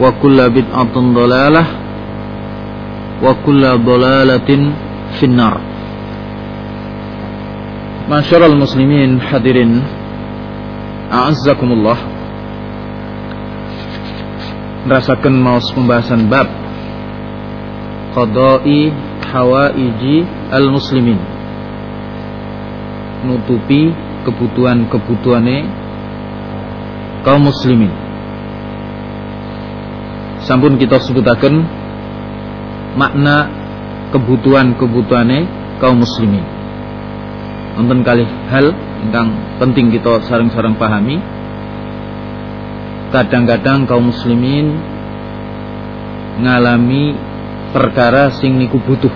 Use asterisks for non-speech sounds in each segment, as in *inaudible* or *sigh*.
wa kulla bid'atin dalalah wa kulla dalalatin finnar. Masyarul muslimin hadirin A'azzakumullah. Rasakan maus pembahasan bab Qadai hawaiji al-muslimin. Nutupi kebutuhan-kebutuhannya kaum muslimin. Sampun kita sebutakan Makna kebutuhan-kebutuhane kaum muslimin. Nonton kali hal yang penting kita sarang-sarang pahami. Kadang-kadang kaum muslimin Ngalami perkara sing niku butuh.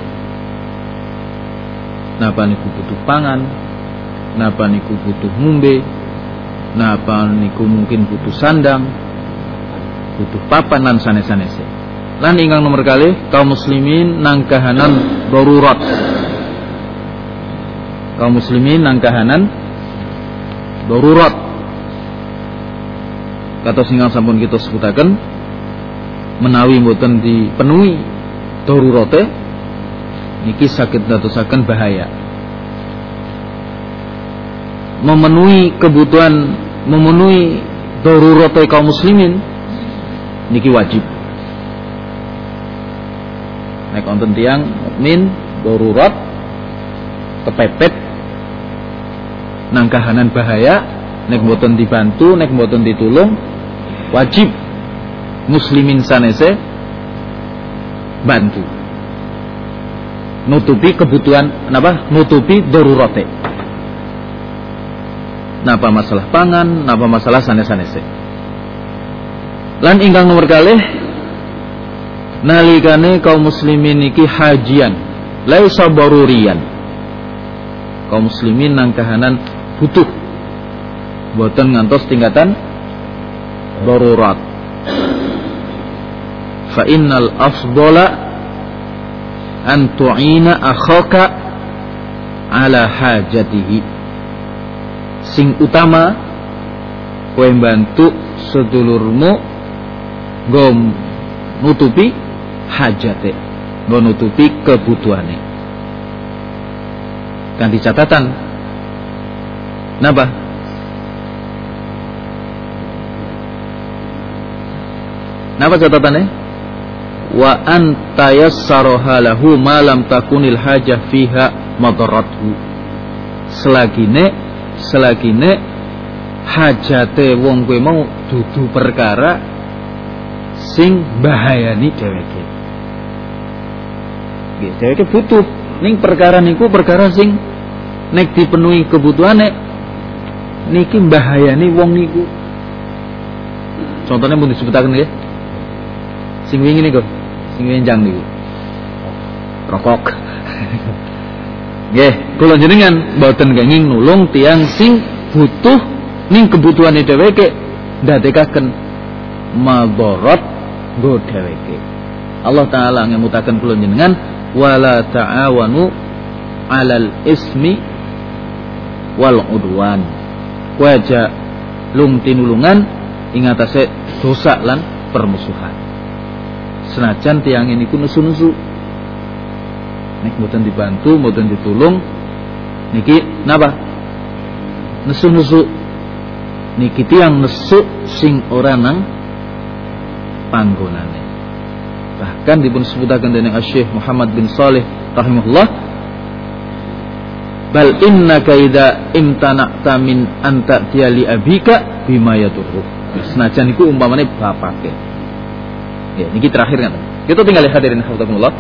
Napa niku butuh pangan? Napa niku butuh ngumbe Napa niku mungkin butuh sandang Butuh papan dan sanes-sanese. Lan ingkang nomor kali kaum muslimin nangkahanan darurat. Kaum muslimin nang kahanan darurat. Kata singang sampun kita sebutaken menawi mboten dipenuhi darurate niki sakit dadosaken bahaya. Memenuhi kebutuhan memenuhi darurate kaum muslimin niki wajib. Nek wonten tiyang mukmin darurat kepepet nang kahanan bahaya nek mboten dibantu nek mboten ditulung wajib muslimin sanese bantu. Nutupi kebutuhan napa? Nutupi darurate napa masalah pangan napa masalah sanes-sanese lan ingkang nomor kalih nalikane kaum muslimin iki hajian laisa barurian. Kaum muslimin nang kahanan butuh. Buatan ngantos tingkatan darurat. Fa innal afdala an tu'ina akhaka ala hajatihi. Sing utama kowe bantu sedulurmu gom nutupi hajate go nutupi kebutuhane kan catatan Napa? Napa catatannya? Wa anta yassaraha lahu ma lam takunil hajah fiha madarathu. Selagine selagine hajate wong kowe mau dudu perkara sing bahayani dheweke. Nggih, dheweke butuh ning perkara niku perkara sing nek dipenuhi kebutuhane niki bahayane wong niku. Contohnya pun disebutaken nggih. Sing wingi niku, sing wenjang niku. Rokok. *laughs* Nggih, kula jenengan mboten kenging nulung tiang sing butuh ning kebutuhane dheweke ndadekaken madharat nggo dheweke. Allah taala ngemutaken kula jenengan wala ta'awanu alal ismi wal udwan. Waja lung tinulungan ingatase dosa lan permusuhan. Senajan tiang ini ku nusu-nusu. Nek mboten dibantu mboten ditulung niki napa? Nesu-nesu niki tiang nesu sing ora nang panggonane. Bahkan dipun sebutaken dening Syekh Muhammad bin Saleh rahimahullah bal innaka idza imtana'ta min anta li abika bima yadurru senajan iku umpamane bapake. Ya niki terakhir kan. Kita tinggal lihat hadirin hafizakumullah.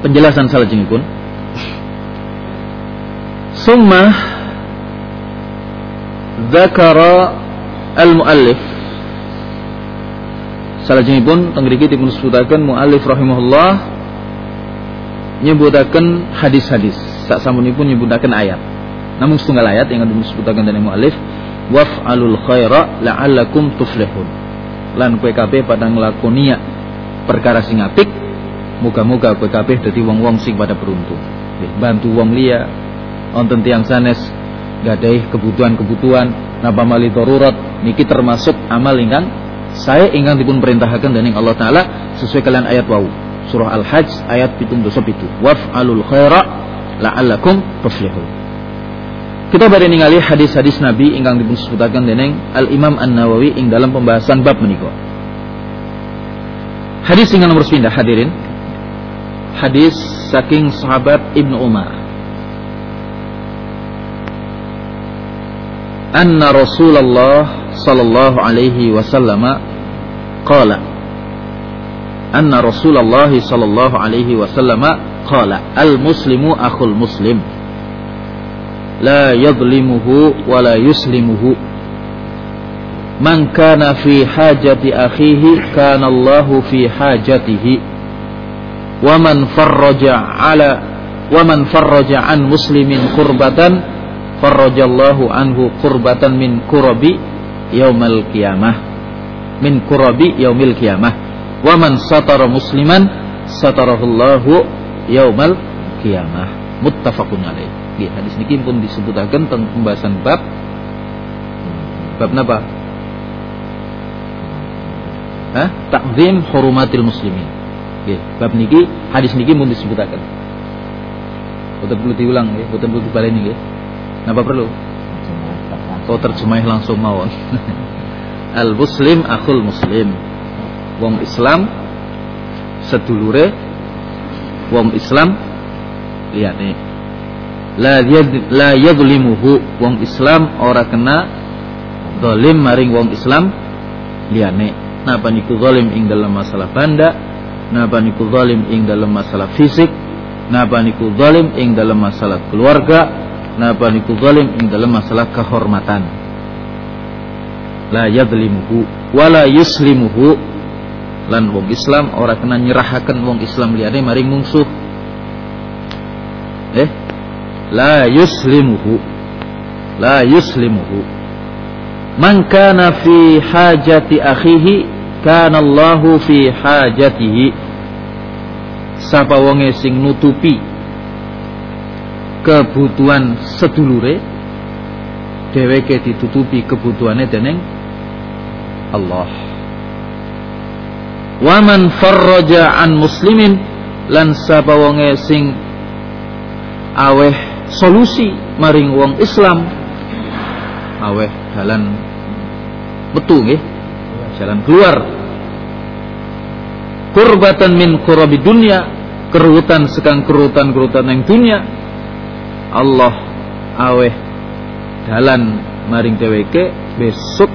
Penjelasan salajengipun. Summa dzakara al-muallif salajengipun teng mriki dipun sebutaken muallif rahimahullah nyebutaken hadis-hadis. Sak samunipun nyebutaken ayat. Namun setunggal ayat yang dipun sebutaken dening muallif waf'alul khaira la'allakum tuflihun. Lan kowe kabeh pada nglakoni perkara sing apik muga-muga kowe kabeh wong-wong sing pada beruntung. Bantu wong liya wonten tiyang sanes gadai kebutuhan-kebutuhan napa mali darurat niki termasuk amal ingkang saya ingkang dipun perintahaken dening Allah taala sesuai kalian ayat wau surah Al-Hajj ayat 7 itu waf'alul khaira la'allakum tuflihun kita bari ningali hadis-hadis Nabi ingkang dipun sebutaken dening Al Imam An Nawawi ing dalam pembahasan bab menika. Hadis ingkang nomor pindah hadirin. Hadis saking sahabat Ibnu Umar. Anna Rasulullah sallallahu alaihi wasallam qala anna Rasulullah sallallahu alaihi wasallam qala al muslimu akhul muslim la yadlimuhu wa la yuslimuhu. Man kana fi hajati akhihi kana Allahu fi hajatihi. Wa man farraja ala wa man farraja an muslimin qurbatan farrajallahu anhu qurbatan min kurabi yaumal qiyamah min kurabi yaumil qiyamah wa man satara musliman satarahullahu yaumal qiyamah muttafaqun alaih nggih hadis niki pun disebutaken tentang pembahasan bab bab napa Hah? Takzim hurumatil muslimin. Nggih, bab niki hadis niki pun disebutaken. Boten perlu diulang nggih, boten perlu dibaleni nggih. Napa perlu? Kau terjemah langsung mawon. *laughs* Al muslim akul muslim. Wong islam sedulure wong islam liyane la yad, la yadlimuhu wong islam ora kena zalim maring wong islam liyane napa niku zalim ing dalam masalah banda napa niku zalim ing dalam masalah fisik napa niku zalim ing dalam masalah keluarga napa niku zalim ing dalam masalah kehormatan. La yadlimuhu wala yuslimuhu. Lan wong Islam ora kena nyerahaken wong Islam liyane maring mungsuh. Eh? La yuslimuhu. La yuslimuhu. Man kana fi hajati akhihi kana Allahu fi hajatihi. Sapa wonge sing nutupi kebutuhan sedulure dheweke ditutupi kebutuhane dening Allah. Waman farraja an muslimin lan sapa wonge sing aweh solusi maring wong Islam aweh dalan betul nggih jalan keluar. Kurbatan min kurabi dunia kerutan sekang kerutan kerutan yang dunia Allah aweh dalan maring dheweke besok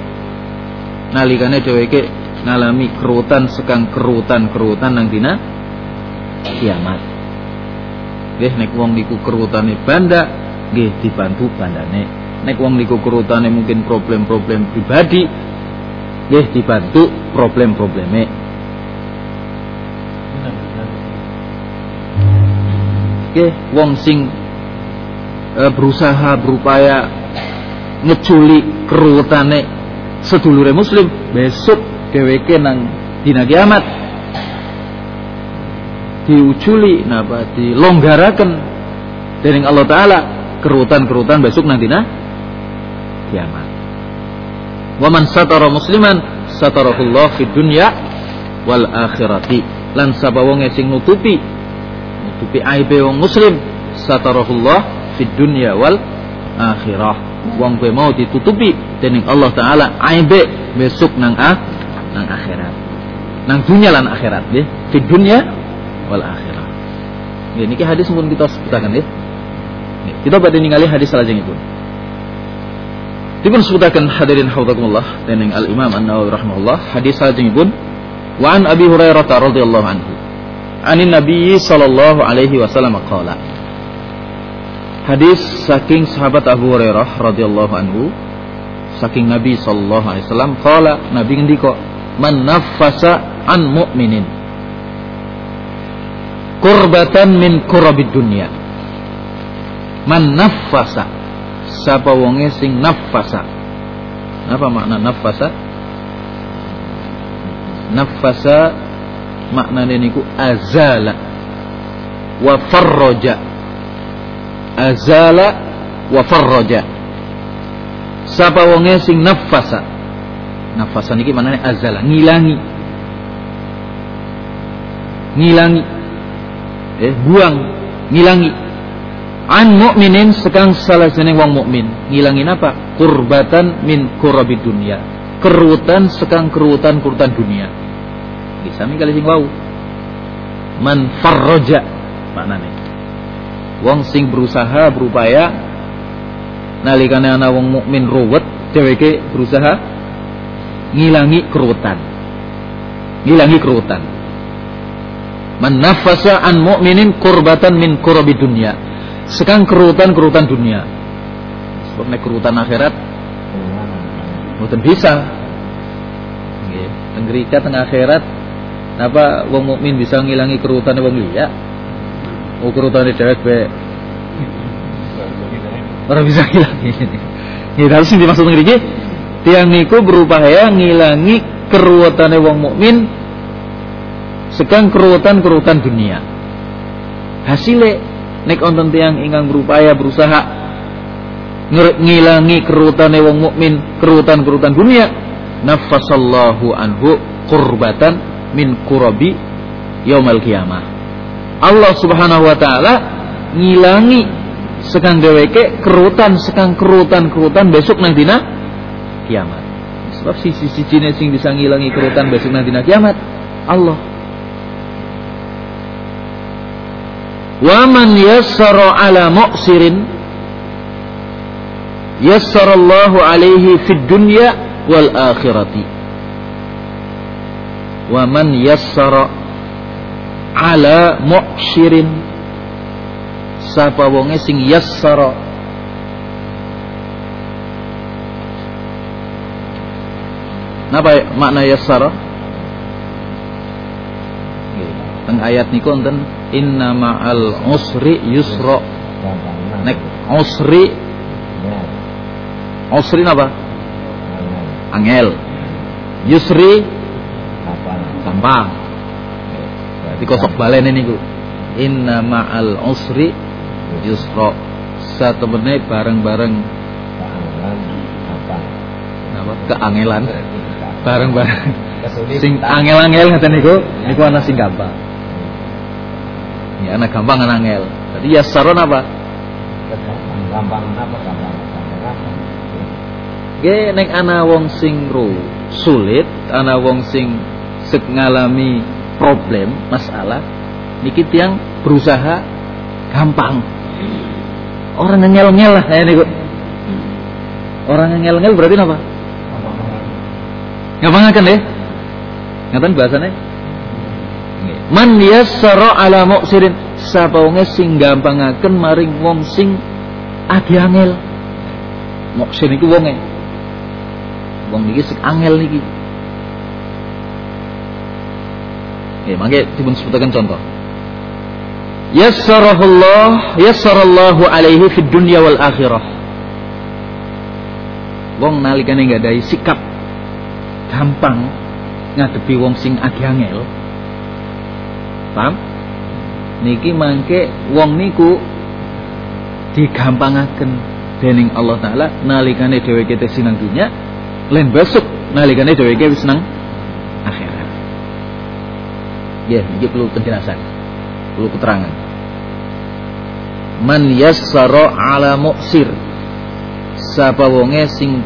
nalikane dheweke ngalami kerutan sekang kerutan-kerutan nang dina kiamat. Nggih nek wong niku kerutane banda nggih dibantu bandane. Nek wong niku kerutane mungkin problem-problem pribadi nggih dibantu problem-probleme. Nggih wong sing Eh, berusaha berupaya ngeculi kerutane sedulure muslim besok dheweke nang dina kiamat diuculi napa dilonggaraken dening Allah taala kerutan-kerutan besok nang dina kiamat. Wa man satara musliman satarahullah fid dunya wal akhirati. Lan sapa wong sing nutupi nutupi aibe wong muslim satarahullah fid dunya wal akhirah. Wong kowe mau ditutupi dening Allah taala aibe besok nang ah nang akhirat. Nang dunia lan akhirat nggih. Fi dunya wal akhirat nggih niki hadis pun kita sebutaken nggih. Kita badhe ningali hadis salajengipun Dipun sebutaken hadirin haudzakumullah dening Al Imam An-Nawawi rahimahullah hadis salajengipun wa an Abi Hurairah radhiyallahu anhu anin Nabi sallallahu alaihi wasallam qala Hadis saking sahabat Abu Hurairah radhiyallahu anhu saking Nabi sallallahu alaihi wasallam qala Nabi ngendika man naffasa an mu'minin kurbatan min kurabid dunya. Man naffasa sapa wonge sing nafasa apa makna nafasa nafasa maknane niku azala wa farraja azala wa farraja. Sapa wonge sing nafasa? Nafasa niki maknane azala ngilangi. Ngilangi. Eh buang ngilangi. An mukminin sekang salah seneng wong mukmin. Ngilangin apa? Kurbatan min kurabi dunia kerutan sekang kerutan kerutan dunia. Bisa kali sing wau. Man farroja maknane wong sing berusaha berupaya nalikane ana wong mukmin ruwet dheweke berusaha ngilangi kerutan ngilangi kerutan man nafasa an mukminin kurbatan min kurabi dunia sekarang kerutan-kerutan dunia. Sebab nek kerutan akhirat mboten bisa. Tengrika tengah akhirat apa wong mukmin bisa ngilangi kerutan wong liya? Kerutane dhewek bae. Ora bisa ngilangi. Ya harus sing dimaksud ngriki tiang niku berupaya ngilangi keruwetane wong mukmin sekang keruwetan-keruwetan dunia. Hasilnya nek wonten tiyang ingkang berupaya berusaha ngilangi kerutane wong mukmin kerutan-kerutan dunia nafasallahu anhu qurbatan min kurabi yaumal kiamah Allah Subhanahu wa taala ngilangi sekang dheweke kerutan sekang kerutan-kerutan besok nang dina kiamat. Sebab sisi-sisi sing bisa ngilangi kerutan besok nang dina kiamat Allah. Wa man yassara ala mu'sirin yassarallahu alaihi fid dunya wal akhirati. Wa man yassara ala mu'sirin sapa wonge sing yassara? Napa makna yassara? Teng ayat niku wonten inna ma'al usri yusra. Nek usri usri apa angel. Yusri gampang berarti kosok balen ini ku inna ma'al usri yusra satemene bareng-bareng apa keangelan bareng-bareng sing angel-angel ngaten niku niku ana sing gampang Ya, anak gampang anak angel. Jadi ya saron apa? Gampang apa? Gampang apa? Ge nek ana wong sing ru sulit, ana wong sing sek ngalami problem, masalah, niki tiang berusaha gampang. Orang ngel-ngel lah ya niku. Orang ngel-ngel berarti apa? Gampang akan deh. Ngaten bahasane? Man yassara ala muksirin sapa wonge sing gampangaken maring wong sing agi angel. Muksir iku wonge. Wong niki sing angel niki. Ya, mangke dipun sebutaken contoh. Yassarahullah yassarallahu alaihi fid dunya wal akhirah. Wong nalikane nggadahi sikap gampang ngadepi wong sing agi angel, Paham? Niki mangke wong niku digampangaken dening Allah taala nalikane dheweke tesih nang dunya lan besok nalikane dheweke wis nang. Ya, iki perlu penjelasan. Perlu keterangan. Man yassara ala muksir. Sapa wonge sing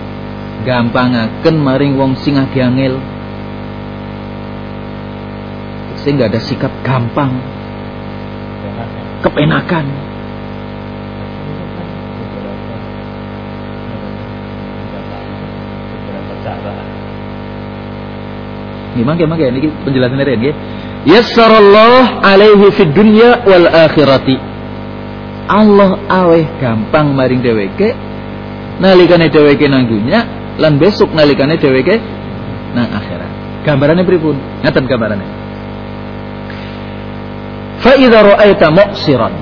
gampangaken maring wong sing angel sehingga ada sikap gampang, kepenakan. Gimana gimana ini penjelasan dari ini. Yassarallah alaihi fid dunya wal akhirati. Allah aweh gampang maring dheweke nalikane dheweke nang dunya lan besok nalikane dheweke nang akhirat. Gambarannya pripun? Ngaten gambarannya. Fa idza ra'aita mu'siran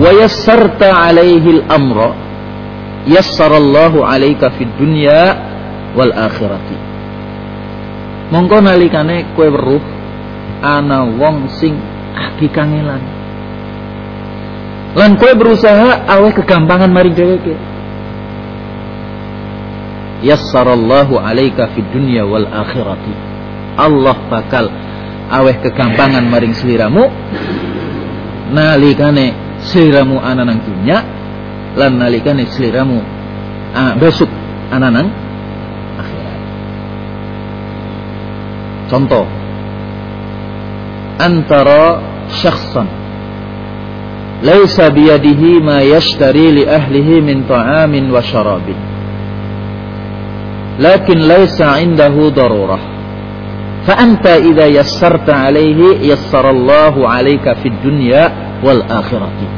wa yassarta alaihi al-amra yassarallahu alaika fid dunya wal akhirati. Mongko nalikane kowe weruh ana wong sing aki kangelan. Lan kowe berusaha aweh kegampangan mari dheweke. Yassarallahu alaika fid dunya wal akhirati. Allah bakal aweh kegampangan maring seliramu nalikane seliramu ana nang dunya lan nalikane seliramu ah, besok ana nang akhirat. Contoh antara syakhsan. Laisa biyadihi ma yashtari li ahlihi min ta'amin wa syarabin. Lakin laisa indahu darurah. Fa anta idza yassarta alaihi yassarallahu alaika fid dunya wal akhirati.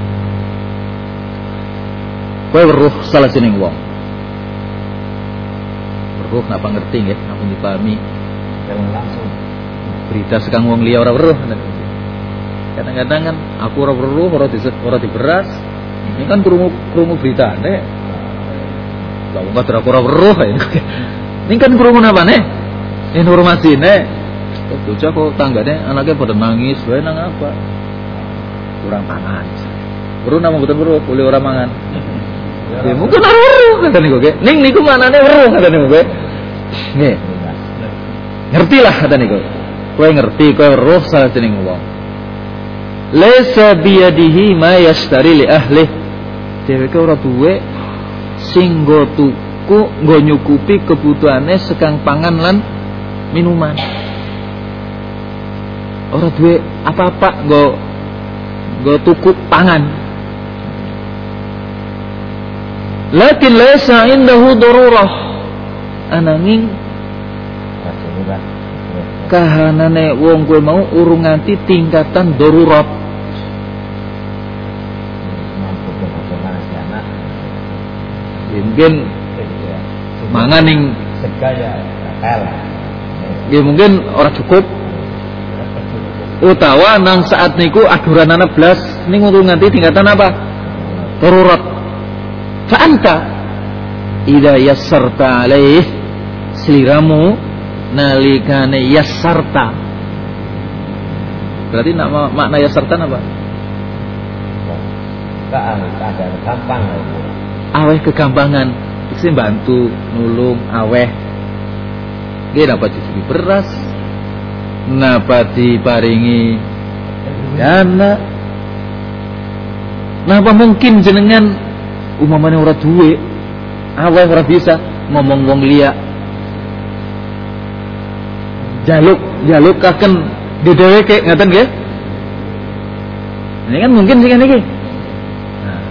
Kowe weruh salah sining wong. Weruh napa ngerti nggih? Ampun dipahami? Langsung berita sekang wong liya ora weruh kadang-kadang kan aku ora weruh ora di ora diberas. Ini kan krungu krungu berita nek. Lah wong kadang ora weruh *laughs* ini kan krungu napa nek? Informasi nek. Bocah kok tanggane anaknya pada nangis wae nang apa? Kurang pangan weruh nama betul weruh? Boleh orang mangan. *laughs* Ya mungkin ora weruh kata niku ning niku manane weruh kata niku nggih ngerti lah kata niku kowe ngerti kowe roh salah jeneng wong laisa biyadihi ma yastari li ahli dheweke ora duwe sing nggo tuku nggo nyukupi kebutuhane sekang pangan lan minuman. Ora duwe apa-apa nggo nggo tuku pangan. Lakin laisa indahu darurah. Ananging kahanane wong kowe mau urung nganti tingkatan darurat. Mungkin mangan ning ya mungkin orang cukup. Utawa nang saat niku aduran anak belas ning urung nganti tingkatan apa? Darurat. Fa anta? Idza yassarta alaih seliramu nalikane yassarta berarti nak makna yassarta apa? Keadaan gampang aweh kegampangan. Sih bantu nulung aweh. Gak dapat cuci beras? Napa diparingi dana? Napa mungkin jenengan umamane ora duwe? Aweh ora bisa ngomong wong liya jaluk jaluk akan dideweke ngaten nggih? Ini kan mungkin sih kan iki. Nah,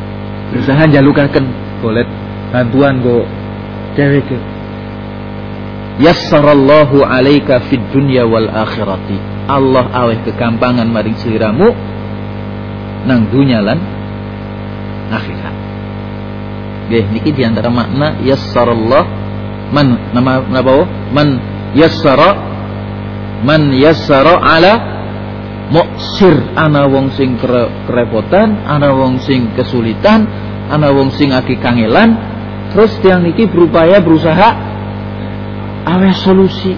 berusaha jalukaken boleh bantuan go dheweke yassarallahu alaika fid dunya wal akhirati. Allah aweh kegampangan maring sliramu nang dunya lan akhirat. Nggih niki di antara makna yassarallah man nama napa? Man yassara man yassara ala muksir ana wong sing kerepotan ana wong sing kesulitan ana wong sing aki kangelan. Terus tiang niki berupaya berusaha aweh solusi.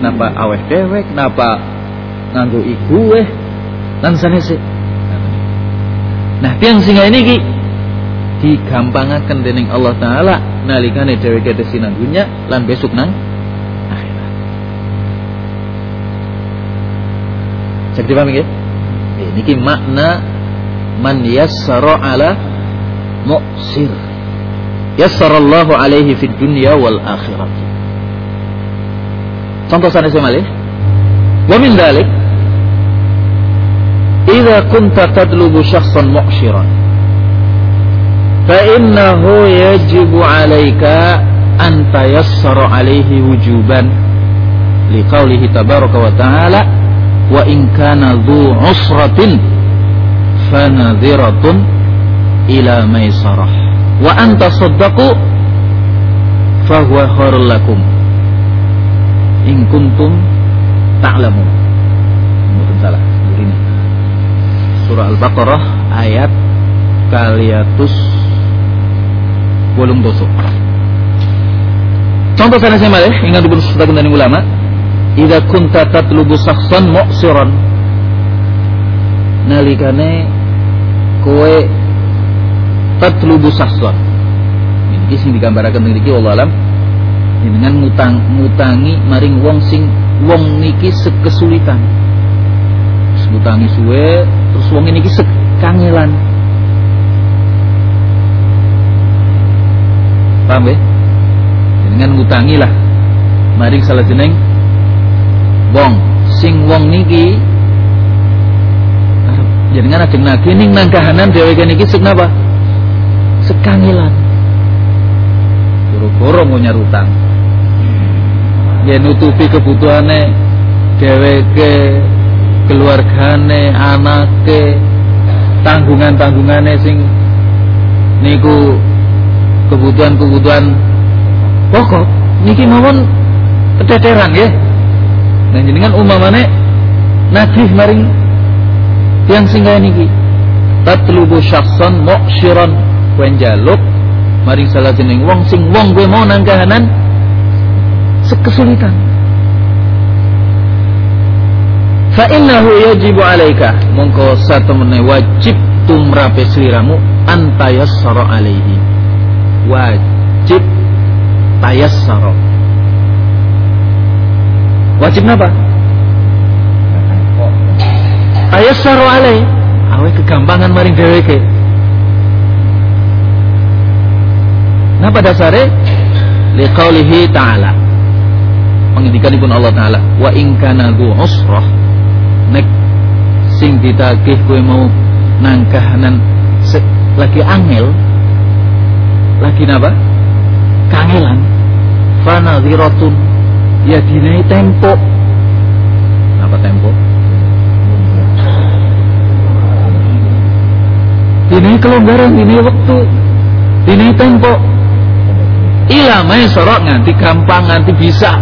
Napa aweh dewek napa nganggo ibu weh lan sanese nah tiang singa ini ki digampangaken dening Allah taala nalikane dheweke desinan dunya lan besok nang Cek dipahami nggih? Niki makna man yassara ala mu'sir. Yassarallahu alaihi fid dunya wal akhirah. Contoh sana saya malih. Wa min dalik Idza kunta tadlubu syakhsan mu'syiran fa yajibu 'alaika an tayassara 'alaihi wujuban liqaulihi tabaraka wa ta'ala wa in kana dhu 'usratin fanadhiratun ila maisarah. Wa anta saddaqu fahuwa khairul lakum. In kuntum ta'lamun mboten salah ini. Surah al-baqarah ayat kaliatus bolong doso contoh sana saya malih ingat dulu sudah ulama idza kunta tatlubu sakhsan mu'siran. Nalikane kowe tatlubu sakhsan. Ini sing digambarkan niki Allah alam. Dengan ngutang ngutangi maring wong sing wong niki sekesulitan. Ngutangi suwe terus wong niki sekangelan. Paham ya? Dengan ngutangi lah maring salah jeneng wong. Sing wong niki jenengan ajeng nagih ning nang kahanan dheweke niki sek napa sekangelan boro-boro mau nyarutang ya nutupi kebutuhane dheweke keluargane anake tanggungan-tanggungane sing niku kebutuhan-kebutuhan pokok. Niki mawon keteteran ya nah jenengan umpamane nagih maring yang singgah niki. Tatlubu syakhsan mu'syiran kowe njaluk maring salah jeneng wong sing wong gue mau nang kahanan sekesulitan. Fa innahu yajibu alaika mongko satemene wajib tumrape sliramu antayassara alaihi. Wajib tayassara wajib napa tayassara alaihi awe kegampangan maring dheweke Napa dasare? Liqaulihi ta'ala. Pengendikanipun Allah taala, wa in kana dhu usrah nek sing ditagih kowe mau nangkahanan lagi angel lagi napa? Kangelan. Fanadhiratun ya dinai tempo. Napa tempo? Dinai kelonggaran, dinai waktu, dinai tempo ila sorok nganti gampang nganti bisa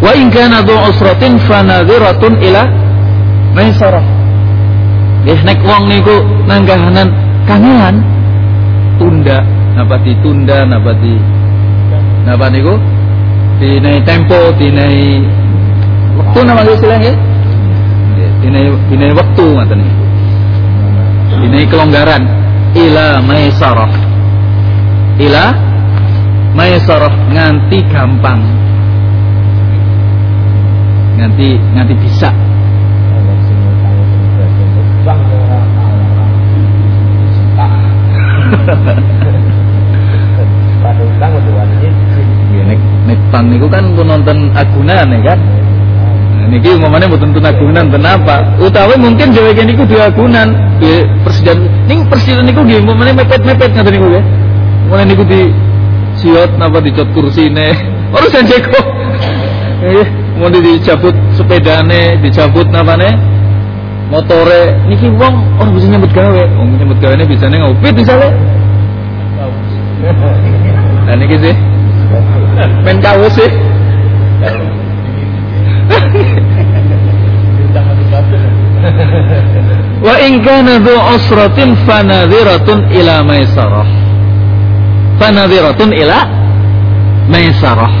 wa in kana dhu usratin fanadhiratun ila maisarah nggih nek wong niku nanggahanan kangelan tunda napa ditunda napa di napa niku dinai tempo dinai waktu nama istilahnya? Dinai dinai waktu ngoten dinai kelonggaran. Ila maisarah. Ila maisarah nganti gampang. Nganti nganti bisa pang niku kan nonton agunan ya kan? Nah, niki umumane mboten nonton agunan kenapa? Utawi mungkin dheweke niku dua agunan di presiden ning presiden niku nggih umumane mepet-mepet ngoten niku ya mulai niku di siot napa dicot kursine. *laughs* Ora sanjeko eh mau dicabut sepedane dicabut napane motore. Niki wong orang bisa nyambut gawe. Wong nyambut gawe ini bisa ngopit misalnya nah niki sih main sih. Wa in kana dhu usratin fanadhiratun ila maisarah. Fanadhiratun ila maisarah.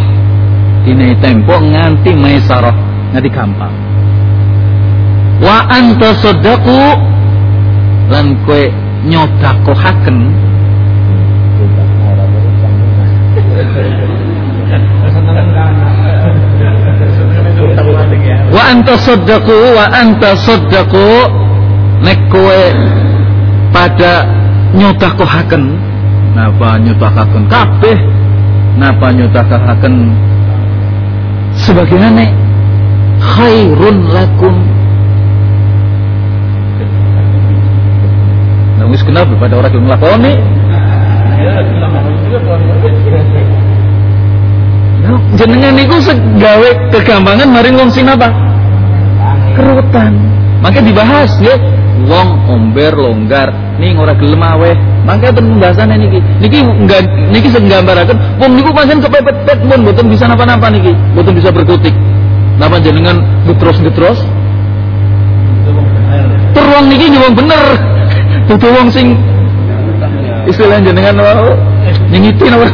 Ini tempo nganti maisarah. Nganti gampang. Wa anta sadaqu lan kowe nyodakohaken anta saddaqu wa anta saddaqu nek kowe pada nyotakohaken napa nyotakohaken kabeh. Napa nyotakohaken sebagaimana khairun lakum. Nah, wis kenapa pada orang yang nglakoni? Nah, jenengan niku segawe kegampangan mari wong sing apa? Kerutan. Maka dibahas ya, wong omber longgar ning ora gelem aweh. Maka pembahasan niki. Niki enggak niki sing gambaraken wong niku pancen kepepet-pet pun mboten bisa napa-napa niki, mboten bisa berkutik. Napa jenengan getros-getros? Teruang niki nyuwung bener. *laughs* Dudu wong sing istilah jenengan wau nyengiti napa?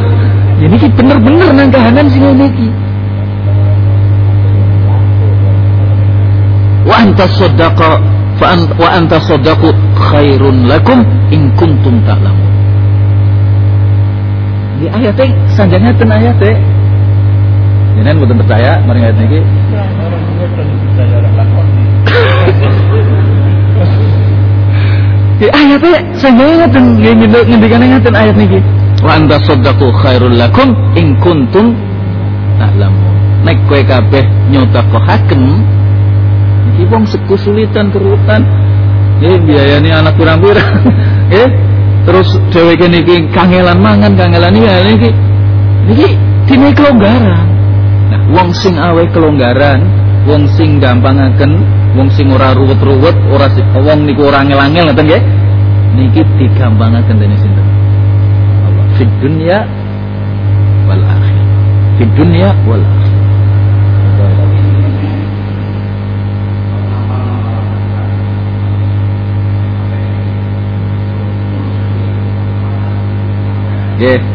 Ya niki bener-bener nang kahanan sing niki. Wa anta ant, wa anta saddaqu khairun lakum in kuntum ta'lamun. Di ayatnya sanjanya ten ayatnya Jangan mboten percaya mari ayat niki. Di ayatnya sanjanya ngaten nggih ngendikane ngaten ayat niki. Wa anta saddaqu khairul lakum in kuntum ta'lamun. Nek kowe kabeh nyotakohaken iki wong sekusulitan kerutan. Eh biayane anak pirang-pirang. *laughs* Eh terus dheweke niki kangelan mangan, kangelan iya niki. Niki dine kelonggaran. Nah, wong sing awe kelonggaran, wong sing gampangaken, wong sing ora ruwet-ruwet, ora wong niku ora ngel-angel ngoten nggih. Niki digampangaken dening sinten? Allah. Fid dunya wal akhirah. Fid dunya wal akhirah. 10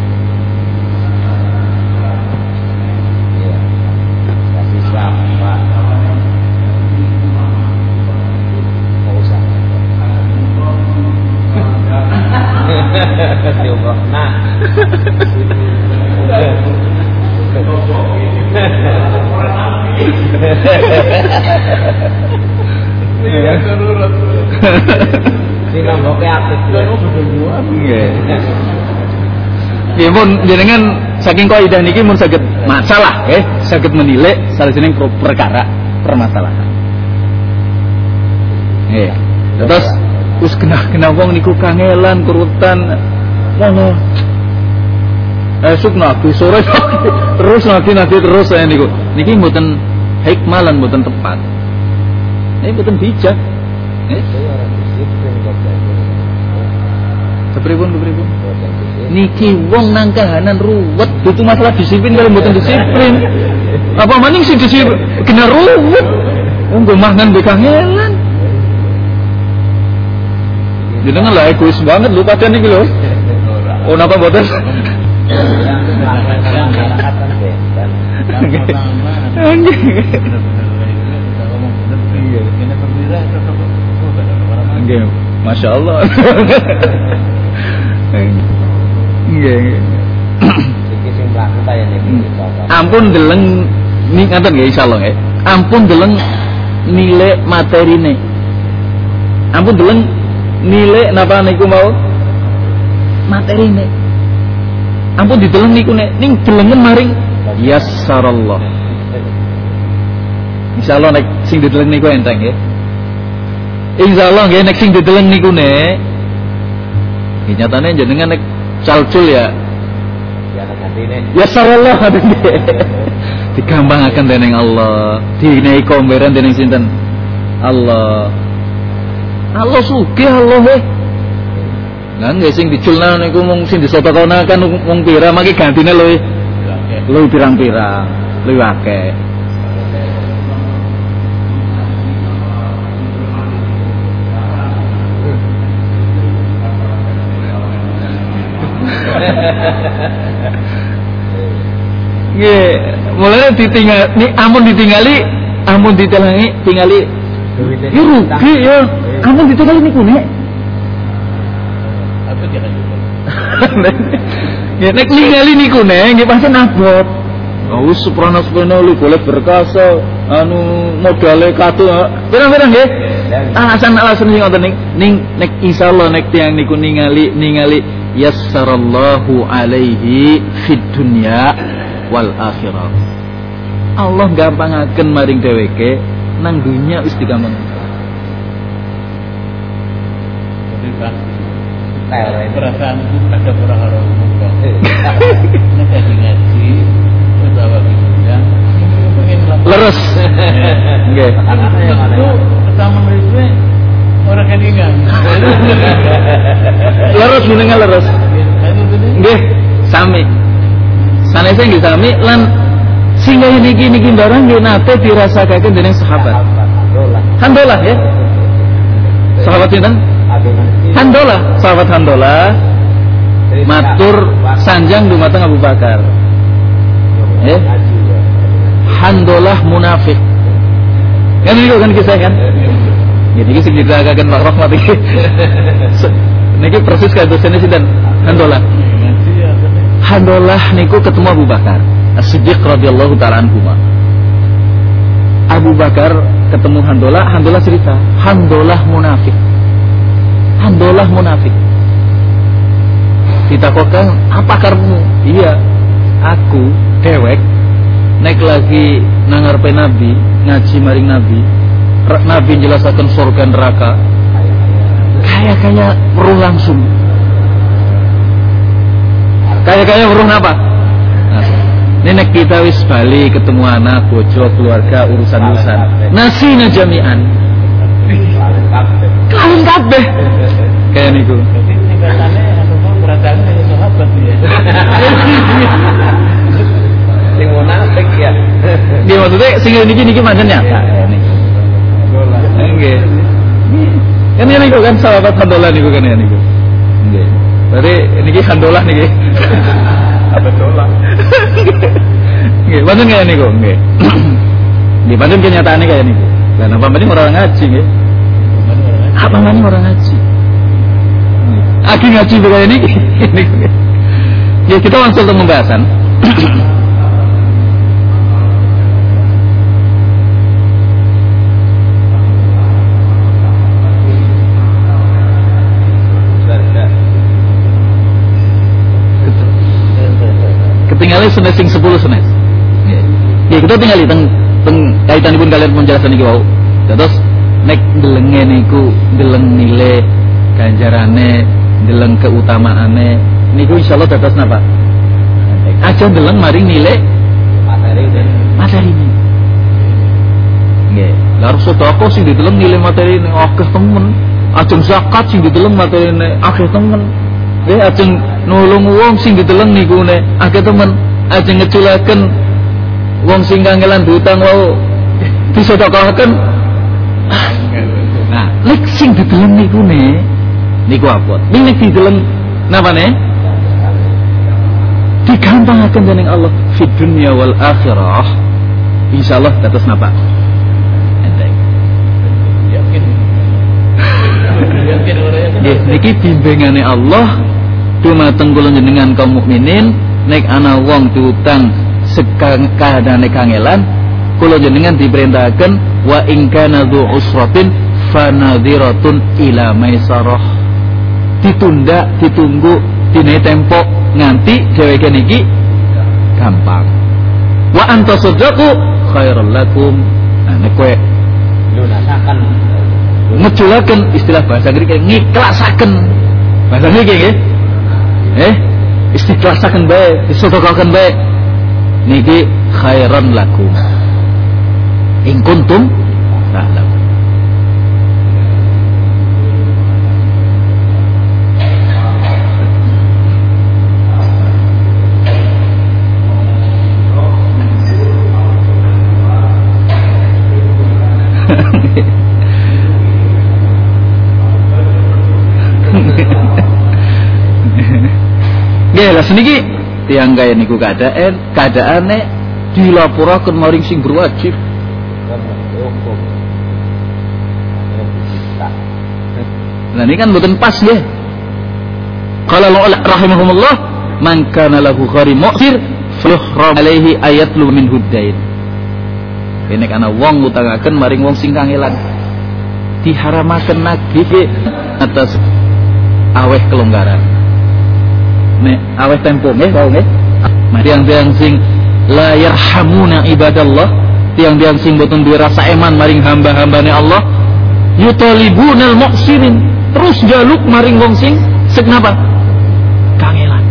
jenengan saking kaidah niki mun saged masalah nggih, saged menilai salajenging per- perkara permasalahan. Nggih. Terus wis kena-kena wong niku kangelan kerutan ngono. Esuk nabi sore *laughs* terus nabi nabi terus saya niku. Niki mboten hikmah lan mboten tepat. Ini mboten bijak. Eh, kepripun kepripun? Niki wong nang kahanan ruwet itu masalah disiplin kalau mboten disiplin apa maning sing disiplin kena ruwet wong gue mangan mbek kangelan jenengan lah egois banget lu padahal niki lho oh napa mboten kan Masya Allah. Nggih. Iki sing mlaku kaya niki. Ampun deleng ni ngaten nggih insyaallah nggih. Ampun deleng nilai materine. Ampun deleng nilai napa niku mau materine. Ampun dideleng niku nek ning delengen maring yassarallah. Insyaallah nek sing dideleng niku enteng nggih. Insyaallah nggih nek sing dideleng niku nek nggih nyatane jenengan nek calcul ya Ya sarallah *laughs* Digampangaken dening Allah, dinehi komberan dening sinten? Allah. Allah sugih Allah eh. Lah nggih sing diculna niku mung sing disotokonaken mung pira mangke gantine luwih luwih pirang-pirang, luwih akeh. Nggih, mulane ditinggal ni ampun ditingali, ampun ditelangi, tingali ya rugi ya. Ampun ditingali niku nek. Ya *laughs* nek ningali niku nek nggih pancen abot. Oh, suprana suprana lu golek berkasa, anu modale katu. Pirang-pirang nggih? alasan-alasan sing ngoten ning ning nek insyaallah nek tiyang niku ningali ningali yassarallahu alaihi fid dunya wal akhirah. Allah gampangaken maring dheweke nang dunya wis digampang. Perasaanku ada perahara umum Pak. Ini kaji ngaji, terus ini pengen. Leres. *laughs* Nggih. Orang keningan. *laughs* Leres menengah leres. Nggih, sami. Sanese nggih sami lan sehingga niki niki barang nggih nate dirasakaken dening sahabat. Handolah ya. Sahabat sinten? Handolah, sahabat Handolah Cerita. matur sanjang dumateng Abu Bakar. Ya. Handolah munafik. Kan niku kan kisah kan? Jadi iki sing diceritakan Pak Rahmat iki. Niki persis kayak dosennya sinten? Handolah. Ngaji ya. Handolah niku ketemu Abu Bakar As-Siddiq radhiyallahu taala anhu Abu Bakar ketemu Handolah, Handolah cerita, Handolah munafik. Handolah munafik. Ditakokan, apa karmu? Iya, aku dewek naik lagi nangarpe Nabi, ngaji maring Nabi. Nabi jelasakan surga neraka. Kayak-kayak meruh langsung. Kayak-kayak meruh apa? Nah, Nenek kita wis bali ketemu anak, bojo, keluarga, urusan-urusan. Nasina jami'an. Kabeh. Kalian kabeh. Kayak niku. Ya. Sing munafik ya. Nggih maksudnya sing niki niki pancen nyata. Nggih. Kan ini niku kan sahabat handolah niku kan ya niku. Nggih. Berarti niki handolah niki. Apa dolang? Nggih, pancen kaya niku, nggih. Nggih, pancen kenyataane kaya niku. Lah napa mending orang ngaji nggih. Apa mending orang ngaji? Aki ngaji kaya niki. Ya kita langsung ke pembahasan. Ketinggalan senes sing 10 senes. Ya kita tinggal teng teng kaitanipun kalian penjelasan iki wau. Terus nek delenge niku deleng nilai ganjarane, deleng keutamaane niku insyaallah dados napa? Aja deleng maring nilai Materi materi ini. Nggih, lha harus sedekah sing dideleng nilai materi ini akeh temen. Ajeng zakat sing dideleng materi ini akeh temen. Nggih, ajeng nulung wong sing dideleng niku ne akeh temen. Ajeng ngeculaken wong sing kangelan hutang wau disedekahken. Nah, nek sing niku ne niku apa? Nek dideleng napa ne? digampangkan dening Allah fi dunya wal akhirah insyaallah dados napa Yakin. Yakin nggih niki bimbingane Allah dumateng kula jenengan kaum mukminin nek ana wong diutang sekang kahanane kangelan kula jenengan diperintahkan wa in kana dzu usratin fanadhiratun ila maisarah. Ditunda ditunggu dine tempo nganti dheweke niki gampang. Wa anta saddaqu khairul lakum. Nah nek kowe ngejulaken istilah bahasa Inggris kayak ngiklasaken bahasa Inggris nggih eh? Istikhlasaken bae disedekahkan bae niki khairan lakum. In kuntum ta'lamun Nggih, lah seniki tiang kaya niku keadaan keadaane dilaporaken maring sing berwajib. Nah ini kan bukan pas ya. Kalau Allah rahimahumullah, man kana lahu ghari mu'sir fayuhram alaihi ayatlu min huddain. Ini karena wong ngutangaken maring wong sing kangelan. diharamaken nagih atas aweh kelonggaran nek aweh tempo nggih kau nggih tiang-tiang sing la yarhamuna ibadallah tiang-tiang sing boten duwe rasa eman maring hamba-hambane Allah yutalibunal muqsirin terus jaluk maring wong sing napa? Kangelan.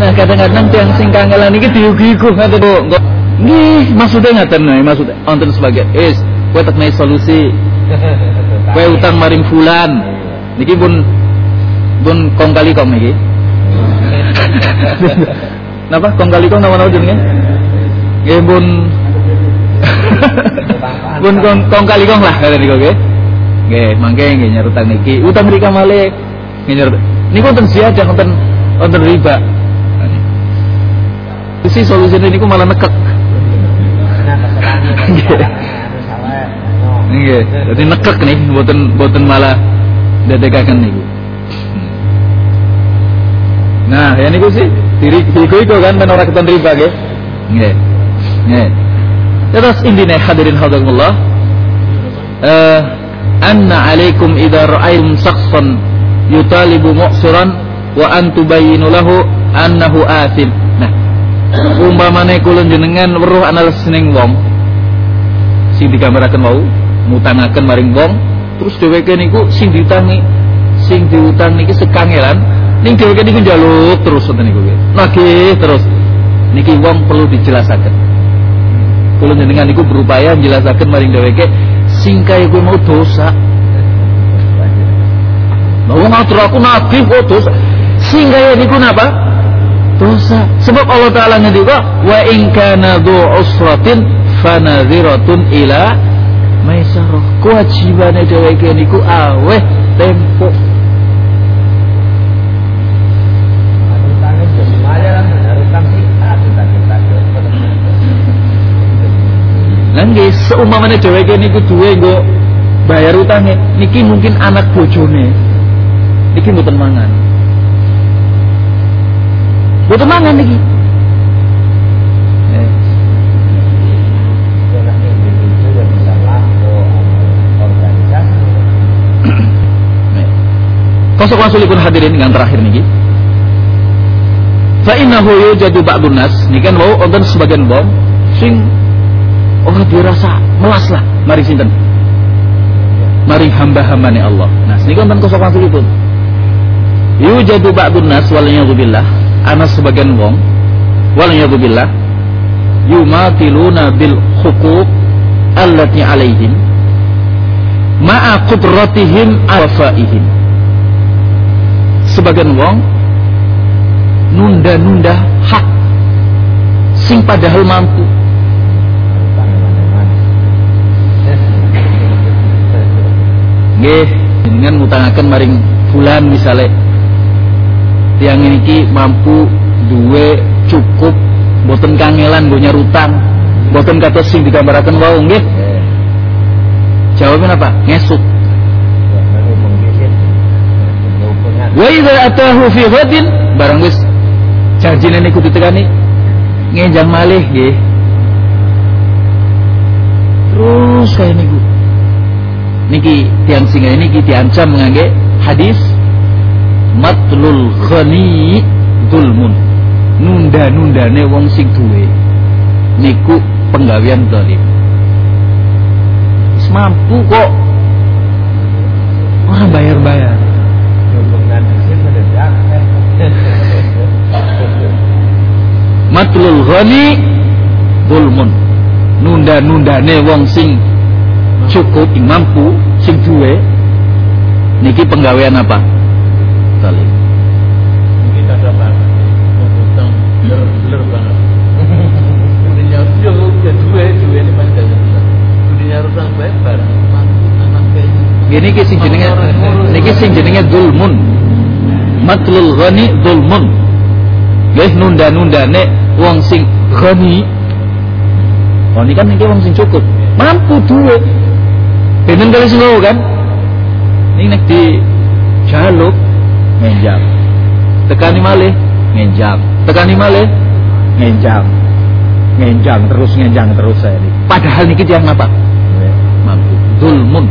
Nah kadang-kadang tiang sing kangelan iki diugi-ugi ngaten kok Nggak- nggih maksudnya ngaten nih maksudnya. Wonten sebagai is kowe naik solusi. Kowe utang maring fulan niki pun pun kong kali kong niki Napa? Kong kali kong nama-nama jenenge? Nggih pun. Pun kong, kong kali kong lah kata niku nggih. Nggih mangke nggih nyarutang niki. Utang mrika malih nggih nyarut niku wonten siaja wonten wonten riba. Isi solusinya niku malah nekek. Nggih, dadi nekek nih, boten boten malah dadekaken niku. Nah, ya niku sih diri iku kan men ora keton riba nggih. Nggih. Nggih. Terus intine hadirin hadirullah eh anna alaikum idza ra'aytum shakhsan yutalibu mu'siran wa an tubayyinu lahu annahu athim. Nah, umpamane kula jenengan weruh analis ning wong sing digambaraken wau mutangaken maring wong terus dheweke niku sing diutangi sing diutang niki sekangelan ning dheweke niku njaluk terus ngoten niku. Nagih terus niki wong perlu dijelasaken kula jenengan niku berupaya njelasaken maring dheweke sing kaya kowe mau dosa Nah, wong atur aku nagih kok dosa. Sing kaya niku napa? Dosa. Sebab Allah Taala ngendika wa in kana dhu usratin fanadhiratun ila maisarah. Kewajibane dheweke niku aweh tempo. Lah nggih seumpamane dheweke niku duwe nggo bayar utange, niki mungkin anak bojone. Niki mboten mangan. Mboten mangan niki. Konsekuensi hadirin yang terakhir niki. Fa innahu yujadu ba'dun nas, niki kan wau wonten sebagian wong sing ora dirasa melas lah. Mari sinten? Mari hamba-hambane Allah. Nah niku wonten konsekuensi yujadu ba'dun nas waliyadzubillah ana sebagian wong waliyadzubillah yumatiluna bil huquq allati alaihim ma'a qudratihim awafaihim sebagian wong nunda-nunda hak sing padahal mampu. Nggih dengan ngutangaken maring bulan misalnya tiang ini mampu duwe cukup boten kangelan gue nyarutang boten kata sing digambaraken wau nggih. Jawabnya apa? Ngesuk wa idza atahu fi ghadin barang wis janjine niku ditekani ngenjang malih nggih. Terus kayak niku. Niki tiang singa niki diancam mengangge hadis matlul ghani zulmun. Nunda-nundane wong sing duwe niku penggawean zalim. Mampu kok. Orang bayar-bayar matlul ghani zulmun nunda-nundane wong sing cukup sing mampu sing duwe niki penggawean apa zalim Mungkin ada banget. Utang beler banget. *laughs* Dunia yo ya ini gak. Dunia baik barang kayaknya. Gini ki sing jenenge niki sing jenenge zulmun. Matlul ghani zulmun. Guys nunda-nundane wong sing ghani. Oh ini kan niki wong sing cukup. Mampu duwe. Benen kali sing kan. Ini nek di jaluk ngenjam. Tekani malih ngenjam. Tekani malih ngenjam. ngenjang terus ngenjang terus saya ini. Padahal niki yang apa? Mampu. Zulmun.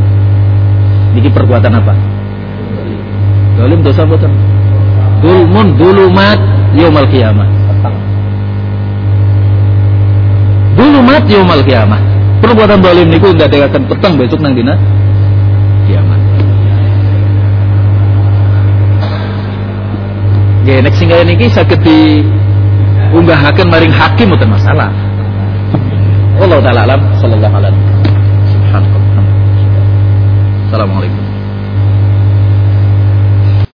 Niki perbuatan apa? Zalim dosa boten. Zulmun dulumat yaumal kiamah. Dulumat yaumal kiamah. Perbuatan zalim niku akan petang besok nang dina kiamat. Nggih nek sing niki saged di unggahaken maring hakim mboten masalah. Allah taala alam sallallahu alaihi wasallam. Assalamualaikum.